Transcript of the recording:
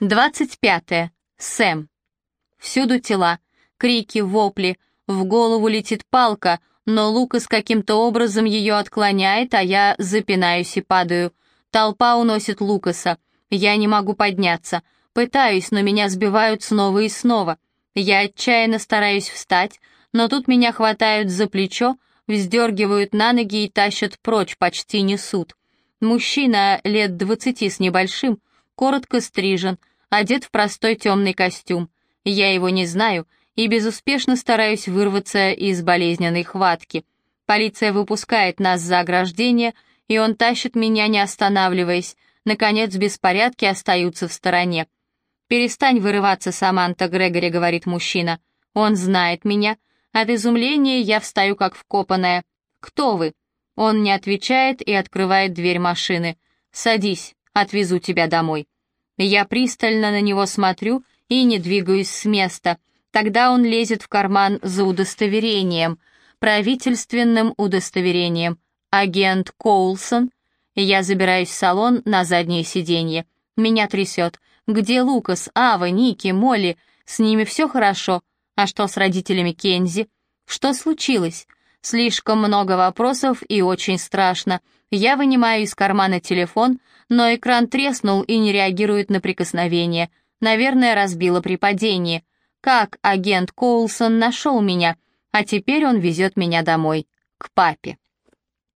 25. Сэм. Всюду тела, крики, вопли, в голову летит палка, но Лукас каким-то образом ее отклоняет, а я запинаюсь и падаю. Толпа уносит Лукаса. Я не могу подняться. Пытаюсь, но меня сбивают снова и снова. Я отчаянно стараюсь встать, но тут меня хватают за плечо, вздергивают на ноги и тащат прочь, почти несут. Мужчина лет двадцати с небольшим, коротко стрижен, одет в простой темный костюм. Я его не знаю и безуспешно стараюсь вырваться из болезненной хватки. Полиция выпускает нас за ограждение, и он тащит меня, не останавливаясь. Наконец, беспорядки остаются в стороне. «Перестань вырываться, Саманта Грегори», — говорит мужчина. «Он знает меня». От изумления я встаю как вкопанная. «Кто вы?» Он не отвечает и открывает дверь машины. «Садись, отвезу тебя домой». Я пристально на него смотрю и не двигаюсь с места. Тогда он лезет в карман за удостоверением, правительственным удостоверением. Агент Коулсон. Я забираюсь в салон на заднее сиденье. Меня трясет. Где Лукас, Ава, Ники, Молли? С ними все хорошо. А что с родителями Кензи? Что случилось? Слишком много вопросов и очень страшно. Я вынимаю из кармана телефон, но экран треснул и не реагирует на прикосновение. Наверное, разбило при падении. Как агент Коулсон нашел меня, а теперь он везет меня домой, к папе.